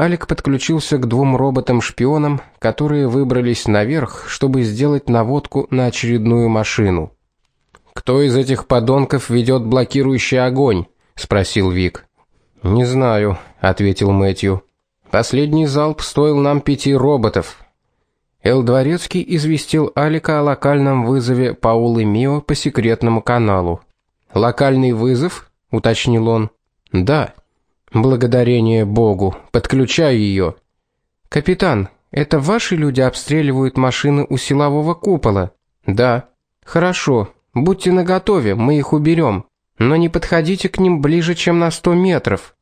Алик подключился к двум роботам-шпионам, которые выбрались наверх, чтобы сделать наводку на очередную машину. Кто из этих подонков ведет блокирующий огонь? спросил Вик. Не знаю, ответил Мэтью. Последний залп стоил нам пяти роботов. Эл Дворецкий известил Алика о локальном вызове Паулы Мио по секретному каналу. Локальный вызов? уточнил он. Да. Благодарение Богу. Подключаю ее. Капитан, это ваши люди обстреливают машины у силового купола? Да. Хорошо. Будьте наготове, мы их уберем, но не подходите к ним ближе, чем на сто метров.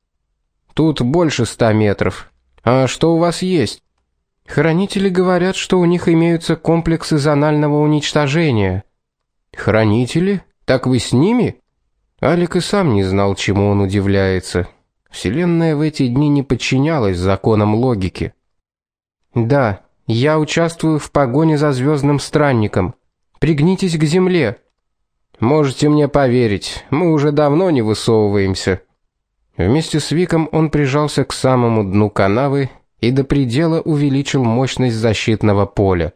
Тут больше ста метров. А что у вас есть? Хранители говорят, что у них имеются комплексы зонального уничтожения. Хранители? Так вы с ними? Алик и сам не знал, чему он удивляется. Вселенная в эти дни не подчинялась законам логики. Да, я участвую в погоне за звездным странником. Пригнитесь к земле. Можете мне поверить, мы уже давно не высовываемся. Вместе с Виком он прижался к самому дну канавы и до предела увеличил мощность защитного поля.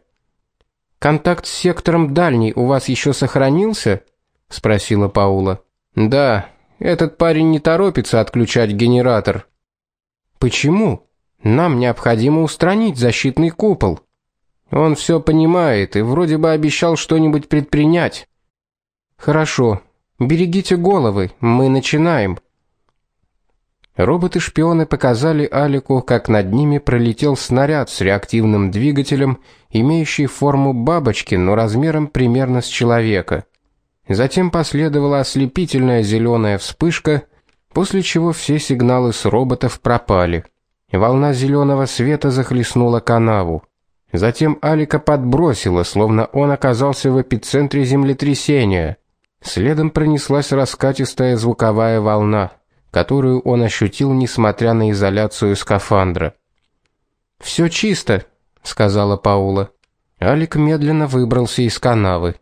Контакт с сектором дальний у вас еще сохранился? спросила Паула. Да, этот парень не торопится отключать генератор. Почему? Нам необходимо устранить защитный купол. Он все понимает и вроде бы обещал что-нибудь предпринять. Хорошо. Берегите головы, мы начинаем. Роботы-шпионы показали Алику, как над ними пролетел снаряд с реактивным двигателем, имеющий форму бабочки, но размером примерно с человека. Затем последовала ослепительная зеленая вспышка, после чего все сигналы с роботов пропали. Волна зеленого света захлестнула канаву. Затем Алика подбросило, словно он оказался в эпицентре землетрясения. Следом пронеслась раскатистая звуковая волна, которую он ощутил несмотря на изоляцию скафандра. Все чисто, сказала Паула. Алик медленно выбрался из канавы.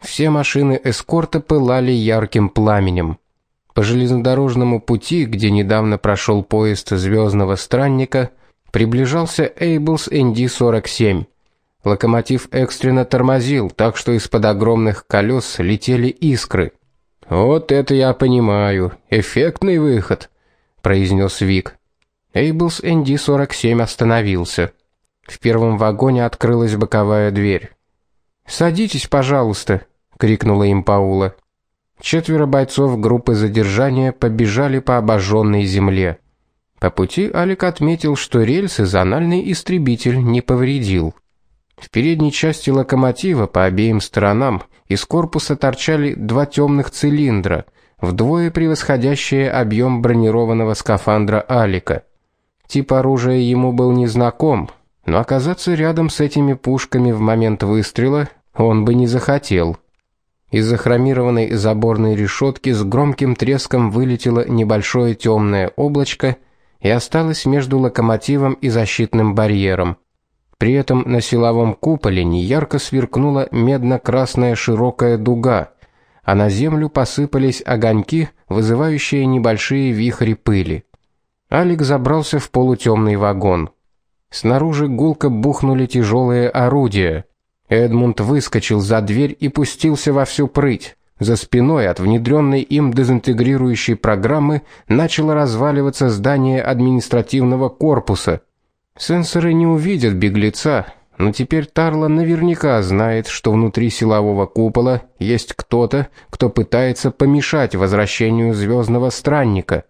Все машины эскорта пылали ярким пламенем. По железнодорожному пути, где недавно прошел поезд звездного странника, приближался Эйблс ND-47. Локомотив экстренно тормозил, так что из-под огромных колес летели искры. Вот это я понимаю, эффектный выход, произнес Вик. Эйблс ND-47 остановился. В первом вагоне открылась боковая дверь. "Садитесь, пожалуйста", крикнула им Паула. Четверо бойцов группы задержания побежали по обожженной земле. По пути Алик отметил, что рельсы зональный истребитель не повредил. В передней части локомотива по обеим сторонам из корпуса торчали два темных цилиндра, вдвое превосходящие объем бронированного скафандра Алика. Тип оружия ему был незнаком, но оказаться рядом с этими пушками в момент выстрела он бы не захотел. Из-за хромированной заборной решетки с громким треском вылетело небольшое темное облачко и осталось между локомотивом и защитным барьером. При этом на силовом куполе неярко сверкнула медно-красная широкая дуга, а на землю посыпались огоньки, вызывающие небольшие вихри пыли. Алик забрался в полутемный вагон. Снаружи гулко бухнули тяжелые орудия. Эдмунд выскочил за дверь и пустился во всю прыть. За спиной от внедренной им дезинтегрирующей программы начало разваливаться здание административного корпуса. Сенсоры не увидят беглеца, но теперь Тарла наверняка знает, что внутри силового купола есть кто-то, кто пытается помешать возвращению звездного странника.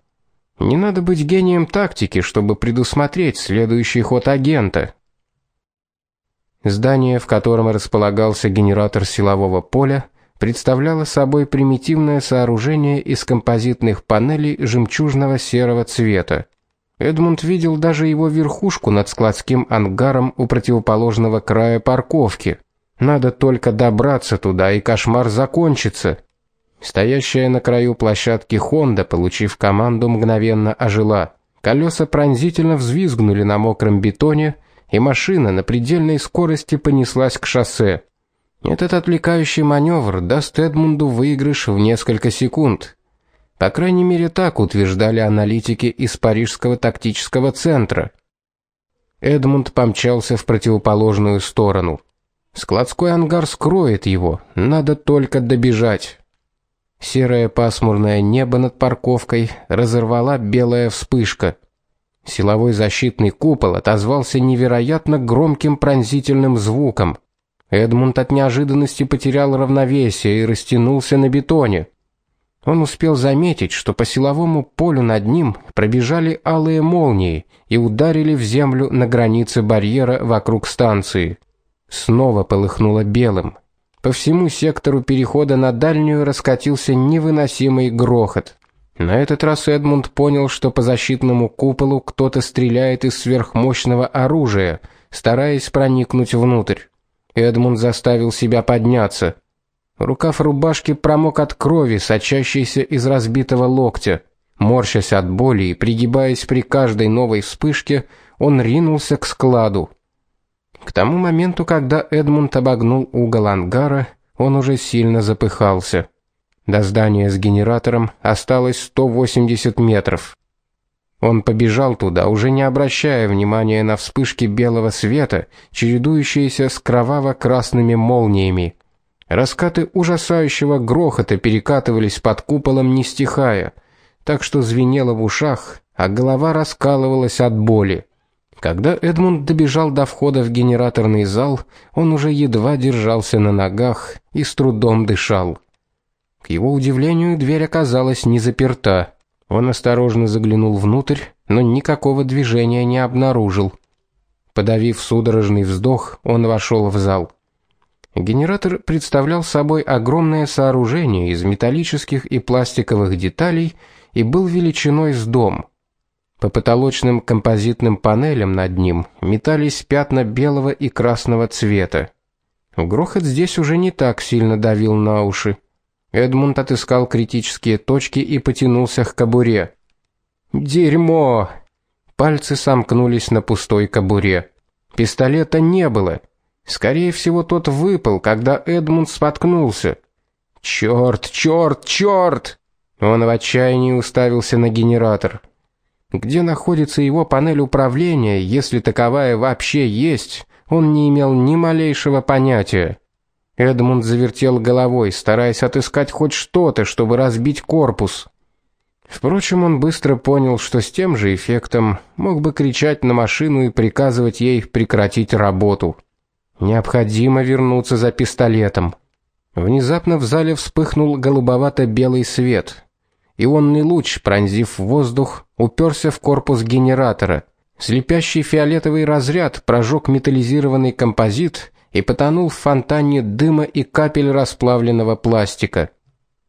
Не надо быть гением тактики, чтобы предусмотреть следующий ход агента. Здание, в котором располагался генератор силового поля, представляло собой примитивное сооружение из композитных панелей жемчужного серого цвета. Эдмунд видел даже его верхушку над складским ангаром у противоположного края парковки. Надо только добраться туда, и кошмар закончится. Стоящая на краю площадки Honda, получив команду, мгновенно ожила. Колеса пронзительно взвизгнули на мокром бетоне, и машина на предельной скорости понеслась к шоссе. Этот отвлекающий маневр даст Эдмунду выигрыш в несколько секунд. По крайней мере, так утверждали аналитики из Парижского тактического центра. Эдмунд помчался в противоположную сторону. Складской ангар скроет его, надо только добежать. Серое пасмурное небо над парковкой разорвала белая вспышка. Силовой защитный купол отозвался невероятно громким пронзительным звуком. Эдмунд от неожиданности потерял равновесие и растянулся на бетоне. Он успел заметить, что по силовому полю над ним пробежали алые молнии и ударили в землю на границе барьера вокруг станции. Снова полыхнуло белым. По всему сектору перехода на дальнюю раскатился невыносимый грохот. На этот раз Эдмунд понял, что по защитному куполу кто-то стреляет из сверхмощного оружия, стараясь проникнуть внутрь. Эдмунд заставил себя подняться. Рукав рубашки промок от крови, сочащейся из разбитого локтя. Морщась от боли и пригибаясь при каждой новой вспышке, он ринулся к складу. К тому моменту, когда Эдмунд обогнул угол ангара, он уже сильно запыхался. До здания с генератором осталось 180 метров. Он побежал туда, уже не обращая внимания на вспышки белого света, чередующиеся с кроваво-красными молниями. Раскаты ужасающего грохота перекатывались под куполом не стихая, так что звенело в ушах, а голова раскалывалась от боли. Когда Эдмунд добежал до входа в генераторный зал, он уже едва держался на ногах и с трудом дышал. К его удивлению, дверь оказалась не заперта. Он осторожно заглянул внутрь, но никакого движения не обнаружил. Подавив судорожный вздох, он вошел в зал. Генератор представлял собой огромное сооружение из металлических и пластиковых деталей и был величиной с дом. По потолочным композитным панелям над ним метались пятна белого и красного цвета. Грохот здесь уже не так сильно давил на уши. Эдмунд отыскал критические точки и потянулся к кобуре. Дерьмо. Пальцы сомкнулись на пустой кобуре. Пистолета не было. Скорее всего, тот выпал, когда Эдмунд споткнулся. Черт, черт, черт! Он в отчаянии уставился на генератор. Где находится его панель управления, если таковая вообще есть, он не имел ни малейшего понятия. Эдмунд завертел головой, стараясь отыскать хоть что-то, чтобы разбить корпус. Впрочем, он быстро понял, что с тем же эффектом мог бы кричать на машину и приказывать ей прекратить работу. Необходимо вернуться за пистолетом. Внезапно в зале вспыхнул голубовато-белый свет. Ионный луч, пронзив воздух, уперся в корпус генератора. Слепящий фиолетовый разряд прожег металлизированный композит и потонул в фонтане дыма и капель расплавленного пластика.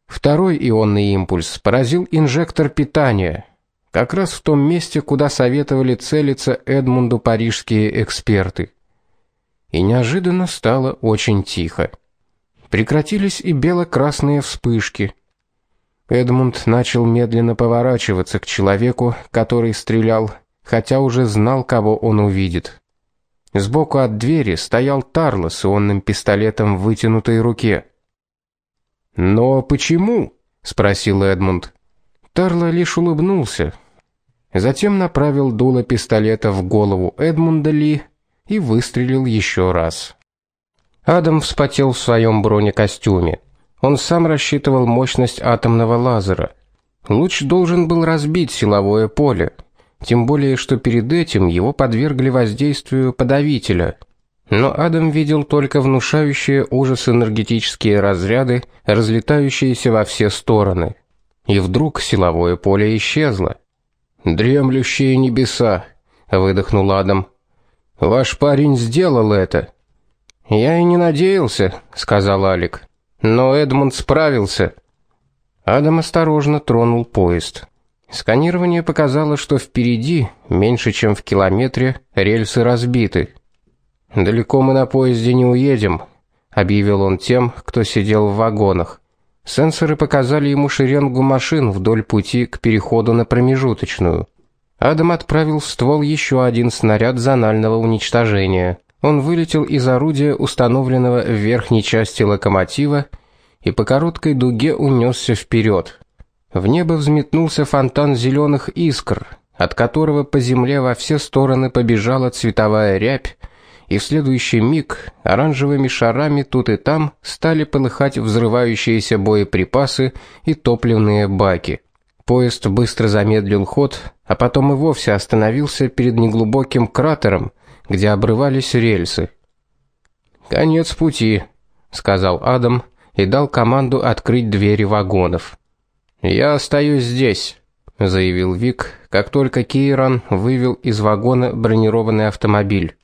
Второй ионный импульс поразил инжектор питания, как раз в том месте, куда советовали целиться Эдмунду парижские эксперты. И неожиданно стало очень тихо. Прекратились и бело-красные вспышки. Эдмунд начал медленно поворачиваться к человеку, который стрелял, хотя уже знал, кого он увидит. Сбоку от двери стоял Тарло с ионным пистолетом в вытянутой руке. "Но почему?" спросил Эдмунд. Тарло лишь улыбнулся. Затем направил дуло пистолета в голову Эдмунда Ли и выстрелил еще раз. Адам вспотел в своем бронекостюме. Он сам рассчитывал мощность атомного лазера. Луч должен был разбить силовое поле тем более что перед этим его подвергли воздействию подавителя. Но Адам видел только внушающие ужас энергетические разряды, разлетающиеся во все стороны. И вдруг силовое поле исчезло. Дремлющие небеса, выдохнул Адам. Ваш парень сделал это. Я и не надеялся, сказал Алик. Но Эдмунд справился. Адам осторожно тронул поезд. Сканирование показало, что впереди, меньше чем в километре, рельсы разбиты. Далеко мы на поезде не уедем, объявил он тем, кто сидел в вагонах. Сенсоры показали ему шеренгу машин вдоль пути к переходу на промежуточную. Адам отправил в ствол еще один снаряд зонального уничтожения. Он вылетел из орудия, установленного в верхней части локомотива, и по короткой дуге унесся вперед. В небо взметнулся фонтан зеленых искр, от которого по земле во все стороны побежала цветовая рябь, и в следующий миг оранжевыми шарами тут и там стали полыхать взрывающиеся боеприпасы и топливные баки. Поезд быстро замедлил ход, а потом и вовсе остановился перед неглубоким кратером, где обрывались рельсы. Конец пути, сказал Адам и дал команду открыть двери вагонов. Я остаюсь здесь, заявил Вик, как только Кейран вывел из вагона бронированный автомобиль.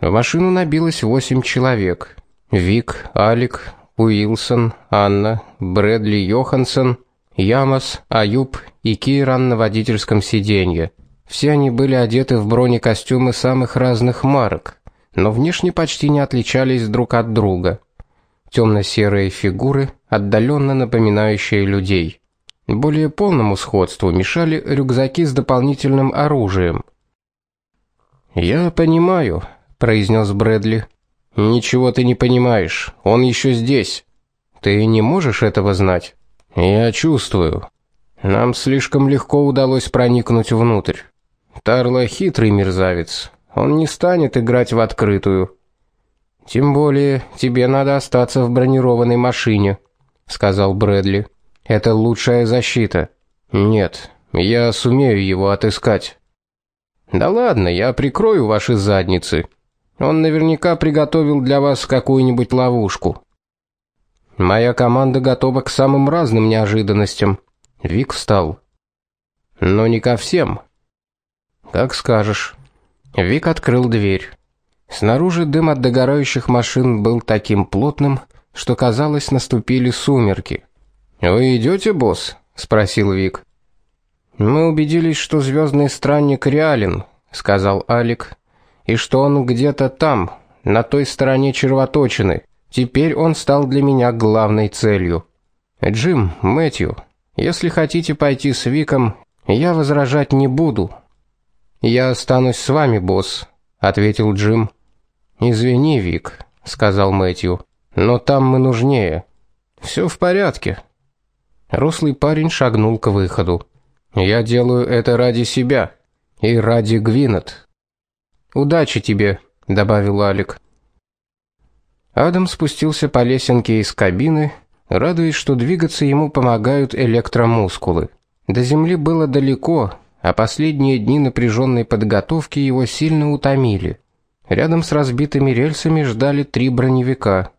В машину набилось восемь человек. Вик, Алик, Уилсон, Анна, Брэдли Йоханссон, Ямас, Аюб и Киран на водительском сиденье. Все они были одеты в бронекостюмы самых разных марок, но внешне почти не отличались друг от друга. темно серые фигуры, отдаленно напоминающие людей. Более полному сходству мешали рюкзаки с дополнительным оружием. "Я понимаю", произнес Брэдли. Ничего ты не понимаешь. Он еще здесь. Ты не можешь этого знать. Я чувствую. Нам слишком легко удалось проникнуть внутрь. Тарло хитрый мерзавец. Он не станет играть в открытую. Тем более, тебе надо остаться в бронированной машине, сказал Брэдли. Это лучшая защита. Нет, я сумею его отыскать. Да ладно, я прикрою ваши задницы. Он наверняка приготовил для вас какую-нибудь ловушку. Моя команда готова к самым разным неожиданностям. Вик встал. Но не ко всем. Как скажешь. Вик открыл дверь. Снаружи дым от догорающих машин был таким плотным, что казалось, наступили сумерки. "Вы идете, босс?" спросил Вик. Мы убедились, что звездный странник реален, сказал Алик и что он где-то там, на той стороне червоточины. Теперь он стал для меня главной целью. Джим, Мэтью, если хотите пойти с Виком, я возражать не буду. Я останусь с вами, босс, ответил Джим. Извини, Вик, сказал Мэтью. Но там мы нужнее. Все в порядке. Рослый парень шагнул к выходу. Я делаю это ради себя и ради Гвинет. Удачи тебе, добавил Алик. Адам спустился по лесенке из кабины, радуясь, что двигаться ему помогают электромускулы. До земли было далеко, а последние дни напряженной подготовки его сильно утомили. Рядом с разбитыми рельсами ждали три броневика.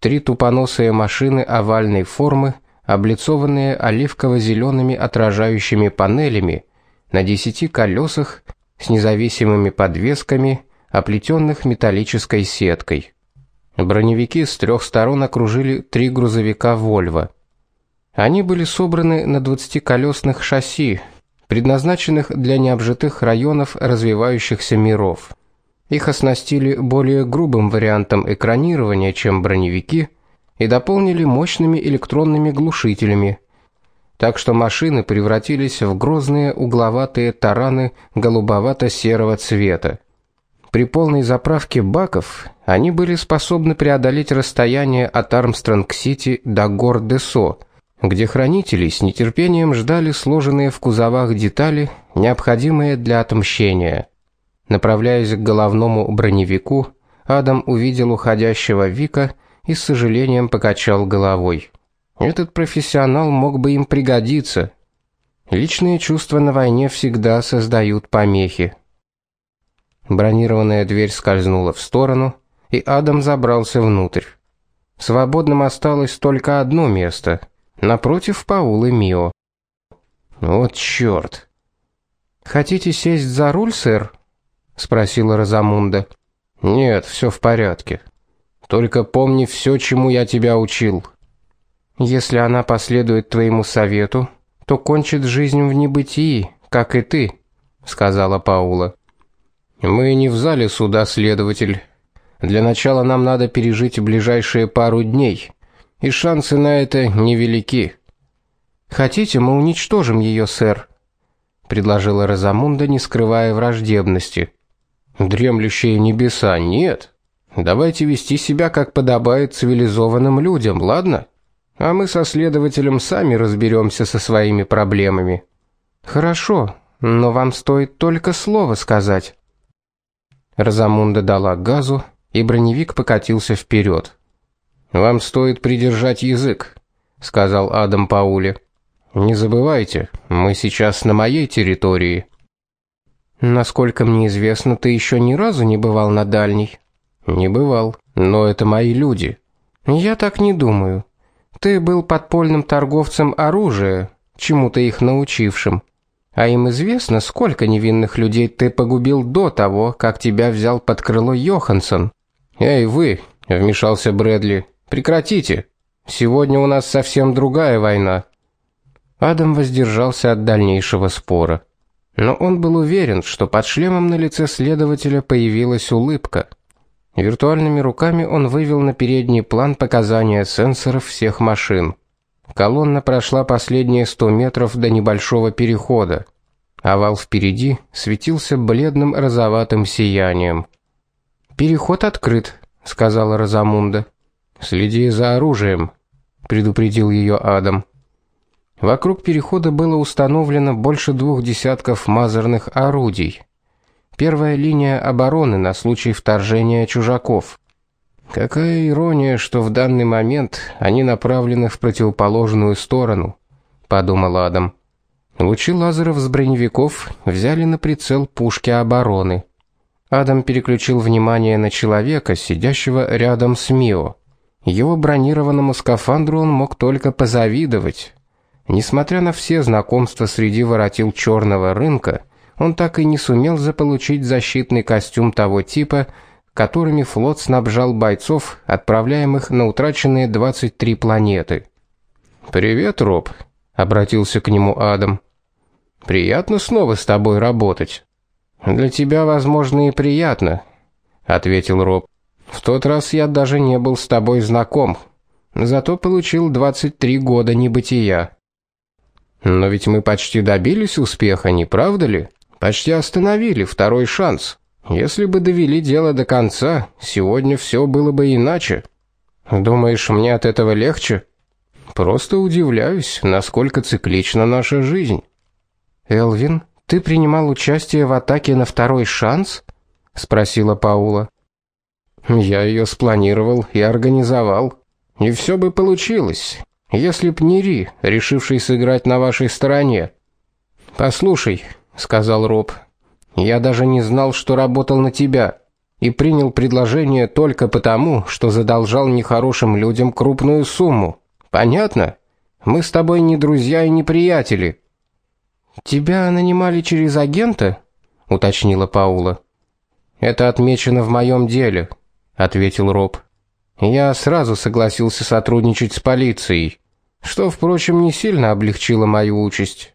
Три тупоносые машины овальной формы, облицованные оливково зелеными отражающими панелями, на десяти колесах с независимыми подвесками, оплетенных металлической сеткой. Броневики с трех сторон окружили три грузовика Volvo. Они были собраны на двадцатиколесных шасси, предназначенных для необжитых районов развивающихся миров. Их оснастили более грубым вариантом экранирования, чем броневики, и дополнили мощными электронными глушителями, так что машины превратились в грозные угловатые тараны голубовато-серого цвета. При полной заправке баков они были способны преодолеть расстояние от Армстронг-Сити до Гор-де-Со, где хранители с нетерпением ждали сложенные в кузовах детали, необходимые для отмщения. Направляясь к головному броневику, Адам увидел уходящего Вика и с сожалением покачал головой. Этот профессионал мог бы им пригодиться. Личные чувства на войне всегда создают помехи. Бронированная дверь скользнула в сторону, и Адам забрался внутрь. Свободным осталось только одно место напротив Паулы Мио. Вот чёрт. Хотите сесть за руль, сэр? спросила Розамунда. Нет, всё в порядке. Только помни всё, чему я тебя учил. Если она последует твоему совету, то кончит жизнь в небытии, как и ты, сказала Паула. Мы не в зале суда, следователь. Для начала нам надо пережить ближайшие пару дней, и шансы на это невелики. Хотите, мы уничтожим ее, сэр, предложила Розамунда, не скрывая враждебности. Дремлющие небеса, нет. Давайте вести себя как подобает цивилизованным людям, ладно? а мы со следователем сами разберемся со своими проблемами. Хорошо, но вам стоит только слово сказать. Разамунда дала газу, и броневик покатился вперед. Вам стоит придержать язык, сказал Адам Пауле. Не забывайте, мы сейчас на моей территории. Насколько мне известно, ты еще ни разу не бывал на дальней. Не бывал, но это мои люди. Я так не думаю. Ты был подпольным торговцем оружия, чему-то их научившим. А им известно, сколько невинных людей ты погубил до того, как тебя взял под крыло Йоханссон. Эй, вы, вмешался Брэдли. Прекратите. Сегодня у нас совсем другая война. Адам воздержался от дальнейшего спора. Но он был уверен, что под шлемом на лице следователя появилась улыбка. Виртуальными руками он вывел на передний план показания сенсоров всех машин. Колонна прошла последние 100 метров до небольшого перехода. Овал впереди светился бледным розоватым сиянием. Переход открыт, сказала Розамунда. Следи за оружием, предупредил ее Адам. Вокруг перехода было установлено больше двух десятков мазерных орудий. Первая линия обороны на случай вторжения чужаков. Какая ирония, что в данный момент они направлены в противоположную сторону, подумал Адам. Лучи лазеров с броневиков взяли на прицел пушки обороны. Адам переключил внимание на человека, сидящего рядом с Мио. Его бронированному скафандру он мог только позавидовать. Несмотря на все знакомства среди воротил черного рынка, он так и не сумел заполучить защитный костюм того типа, которыми флот снабжал бойцов, отправляемых на утраченные 23 планеты. "Привет, Роб", обратился к нему Адам. "Приятно снова с тобой работать". "Для тебя, возможно, и приятно", ответил Роб. "В тот раз я даже не был с тобой знаком, зато получил 23 года небытия". Но ведь мы почти добились успеха, не правда ли? Почти остановили второй шанс. Если бы довели дело до конца, сегодня все было бы иначе. Думаешь, мне от этого легче? Просто удивляюсь, насколько циклична наша жизнь. Элвин, ты принимал участие в атаке на второй шанс? спросила Паула. Я ее спланировал и организовал. И все бы получилось, если б не Ри, решивший сыграть на вашей стороне. Послушай, сказал Роб. Я даже не знал, что работал на тебя и принял предложение только потому, что задолжал нехорошим людям крупную сумму. Понятно? Мы с тобой не друзья и не приятели. Тебя нанимали через агента? уточнила Паула. Это отмечено в моем деле, ответил Роб. Я сразу согласился сотрудничать с полицией что, впрочем, не сильно облегчило мою участь.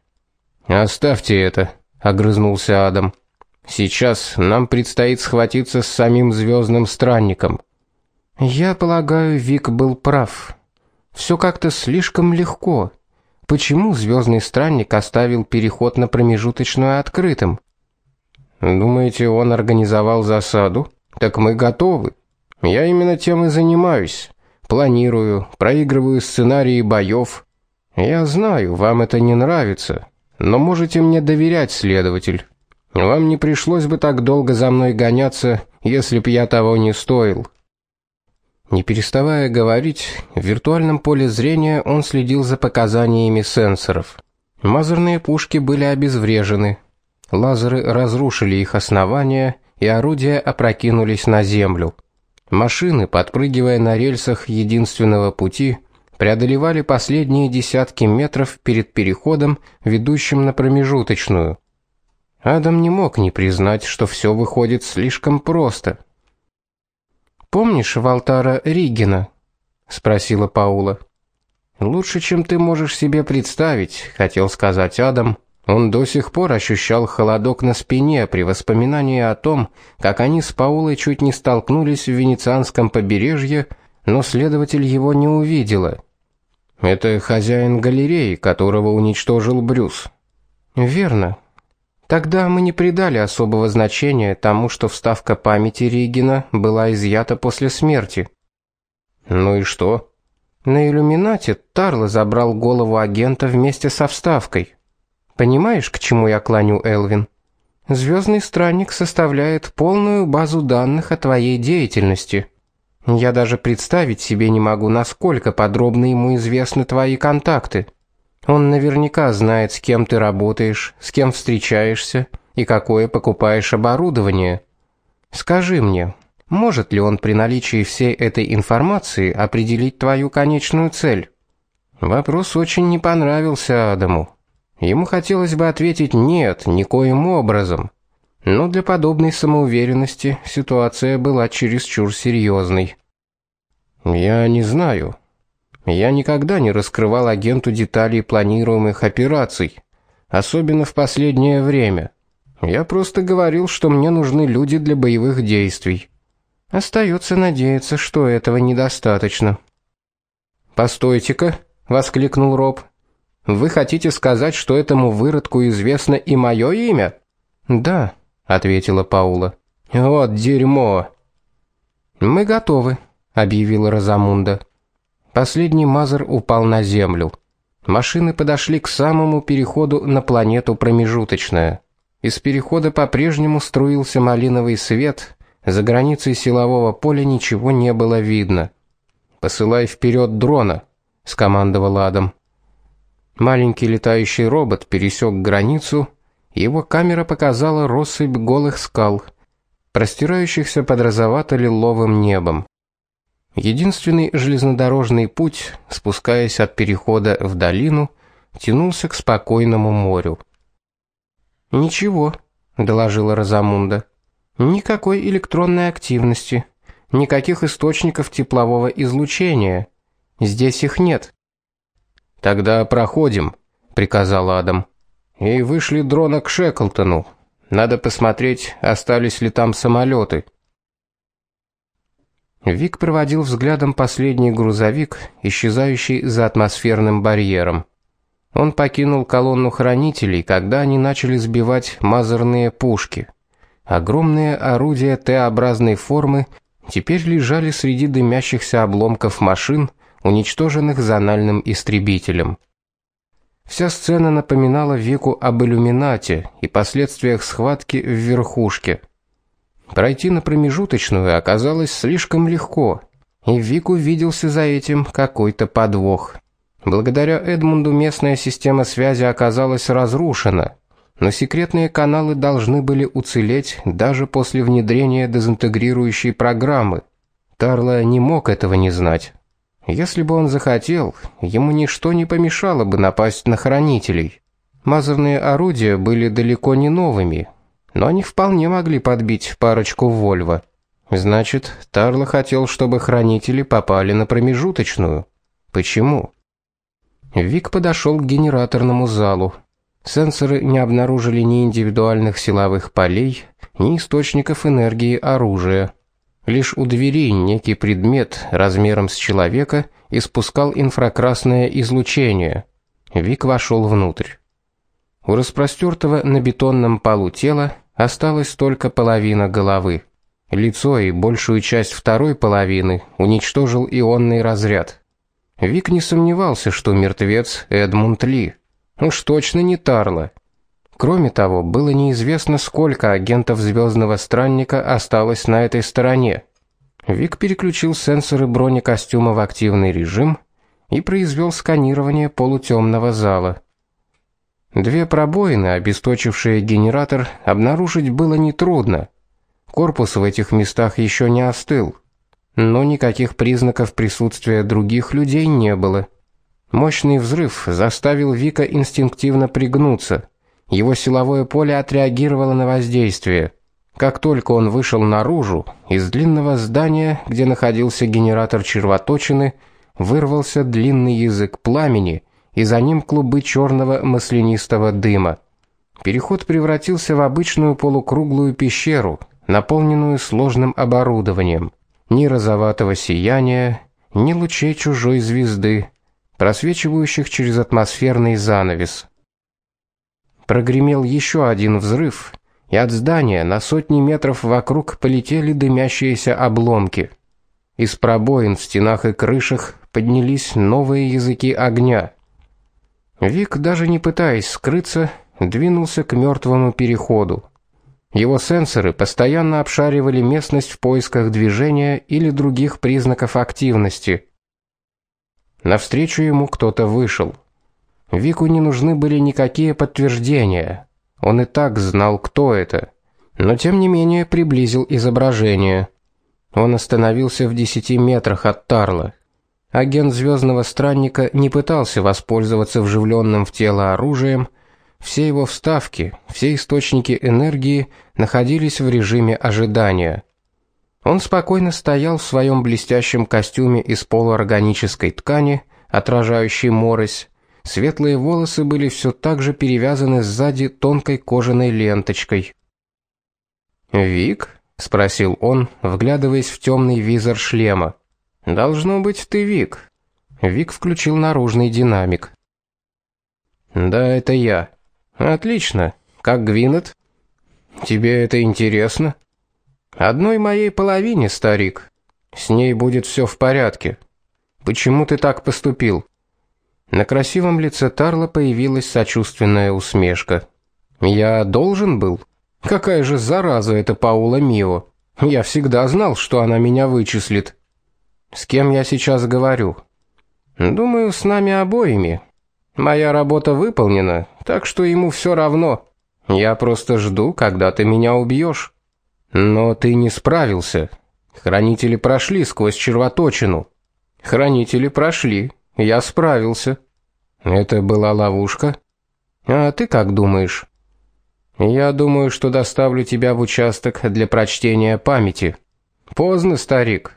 Оставьте это, огрызнулся Адам. Сейчас нам предстоит схватиться с самим звездным странником. Я полагаю, Вик был прав. Все как-то слишком легко. Почему звездный странник оставил переход на промежуточную открытым? Думаете, он организовал засаду? Так мы готовы. Я именно тем и занимаюсь. Планирую, проигрываю сценарии боев. Я знаю, вам это не нравится, но можете мне доверять, следователь. Вам не пришлось бы так долго за мной гоняться, если б я того не стоил. Не переставая говорить, в виртуальном поле зрения он следил за показаниями сенсоров. Мазерные пушки были обезврежены. Лазеры разрушили их основания, и орудия опрокинулись на землю. Машины, подпрыгивая на рельсах единственного пути, преодолевали последние десятки метров перед переходом, ведущим на промежуточную. Адам не мог не признать, что все выходит слишком просто. Помнишь Валтара Ригина? спросила Паула. Лучше, чем ты можешь себе представить, хотел сказать Адам. Он до сих пор ощущал холодок на спине при воспоминании о том, как они с Паулой чуть не столкнулись в венецианском побережье, но следователь его не увидела. Это хозяин галереи, которого уничтожил Брюс. Верно. Тогда мы не придали особого значения тому, что вставка памяти Ригина была изъята после смерти. Ну и что? На иллюминате Тарло забрал голову агента вместе со вставкой. Понимаешь, к чему я клоню, Элвин? Звездный странник составляет полную базу данных о твоей деятельности. Я даже представить себе не могу, насколько подробно ему известны твои контакты. Он наверняка знает, с кем ты работаешь, с кем встречаешься и какое покупаешь оборудование. Скажи мне, может ли он при наличии всей этой информации определить твою конечную цель? Вопрос очень не понравился Адаму. Ему хотелось бы ответить нет, никоим образом. Но для подобной самоуверенности ситуация была чересчур серьезной. Я не знаю. Я никогда не раскрывал агенту деталей планируемых операций, особенно в последнее время. Я просто говорил, что мне нужны люди для боевых действий. Остается надеяться, что этого недостаточно. Постойте-ка, воскликнул Роб. Вы хотите сказать, что этому выродку известно и мое имя? Да, ответила Паула. Вот дерьмо. Мы готовы, объявила Розамунда. Последний Мазер упал на землю. Машины подошли к самому переходу на планету промежуточная. Из перехода по-прежнему струился малиновый свет, за границей силового поля ничего не было видно. Посылай вперед дрона, скомандовал Адам. Маленький летающий робот пересек границу, его камера показала россыпь голых скал, простирающихся под розовато-лиловым небом. Единственный железнодорожный путь, спускаясь от перехода в долину, тянулся к спокойному морю. Ничего, доложила Розамунда. Никакой электронной активности, никаких источников теплового излучения. Здесь их нет. Тогда проходим, приказал Адам. И вышли дрона к Шеклтону. Надо посмотреть, остались ли там самолеты. Вик проводил взглядом последний грузовик, исчезающий за атмосферным барьером. Он покинул колонну хранителей, когда они начали сбивать мазерные пушки. Огромные орудия Т-образной формы теперь лежали среди дымящихся обломков машин, уничтоженных зональным истребителем. Вся сцена напоминала Вику об иллюминате и последствиях схватки в верхушке. Пройти на промежуточную оказалось слишком легко, и Вик увиделся за этим какой-то подвох. Благодаря Эдмунду местная система связи оказалась разрушена, но секретные каналы должны были уцелеть даже после внедрения дезинтегрирующей программы. Тарла не мог этого не знать. Если бы он захотел, ему ничто не помешало бы напасть на хранителей. Мазерные орудия были далеко не новыми, но они вполне могли подбить парочку Вольво. Значит, Тарла хотел, чтобы хранители попали на промежуточную. Почему? Вик подошел к генераторному залу. Сенсоры не обнаружили ни индивидуальных силовых полей, ни источников энергии оружия. Лишь у двери некий предмет размером с человека испускал инфракрасное излучение. Вик вошел внутрь. У распростертого на бетонном полу тела Осталась только половина головы. Лицо и большую часть второй половины уничтожил ионный разряд. Вик не сомневался, что мертвец Эдмунд Ли. Уж точно не Тарла. Кроме того, было неизвестно, сколько агентов звездного странника осталось на этой стороне. Вик переключил сенсоры бронекостюма в активный режим и произвел сканирование полутемного зала. Две пробоины, обесточившие генератор, обнаружить было не трудно. Корпус в этих местах еще не остыл, но никаких признаков присутствия других людей не было. Мощный взрыв заставил Вика инстинктивно пригнуться. Его силовое поле отреагировало на воздействие. Как только он вышел наружу, из длинного здания, где находился генератор червоточины, вырвался длинный язык пламени, и за ним клубы черного маслянистого дыма. Переход превратился в обычную полукруглую пещеру, наполненную сложным оборудованием. Ни розоватого сияния, ни лучей чужой звезды, просвечивающих через атмосферный занавес. Прогремел еще один взрыв, и от здания на сотни метров вокруг полетели дымящиеся обломки. Из пробоин в стенах и крышах поднялись новые языки огня. Вик, даже не пытаясь скрыться, двинулся к мертвому переходу. Его сенсоры постоянно обшаривали местность в поисках движения или других признаков активности. Навстречу ему кто-то вышел. Вику не нужны были никакие подтверждения. Он и так знал, кто это. Но тем не менее приблизил изображение. Он остановился в десяти метрах от Тарла. Агент звездного странника не пытался воспользоваться вживленным в тело оружием, все его вставки, все источники энергии находились в режиме ожидания. Он спокойно стоял в своем блестящем костюме из полуорганической ткани, отражающей морось. Светлые волосы были все так же перевязаны сзади тонкой кожаной ленточкой. "Вик?" спросил он, вглядываясь в темный визор шлема. "Должно быть, ты Вик". Вик включил наружный динамик. "Да, это я. Отлично. Как Гвинет? Тебе это интересно? Одной моей половине, старик. С ней будет все в порядке. Почему ты так поступил? На красивом лице Тарла появилась сочувственная усмешка. Я должен был. Какая же зараза эта Паула Мио. Я всегда знал, что она меня вычислит. С кем я сейчас говорю? Думаю, с нами обоими. Моя работа выполнена, так что ему все равно. Я просто жду, когда ты меня убьешь. Но ты не справился. Хранители прошли сквозь червоточину. Хранители прошли. Я справился. Это была ловушка. А ты как думаешь? Я думаю, что доставлю тебя в участок для прочтения памяти. Поздно, старик.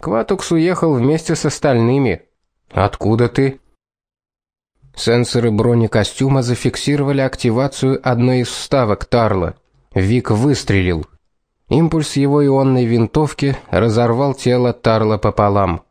Кватукс уехал вместе с остальными. Откуда ты? Сенсоры бронекостюма зафиксировали активацию одной из вставок Тарла. Вик выстрелил. Импульс его ионной винтовки разорвал тело Тарла пополам.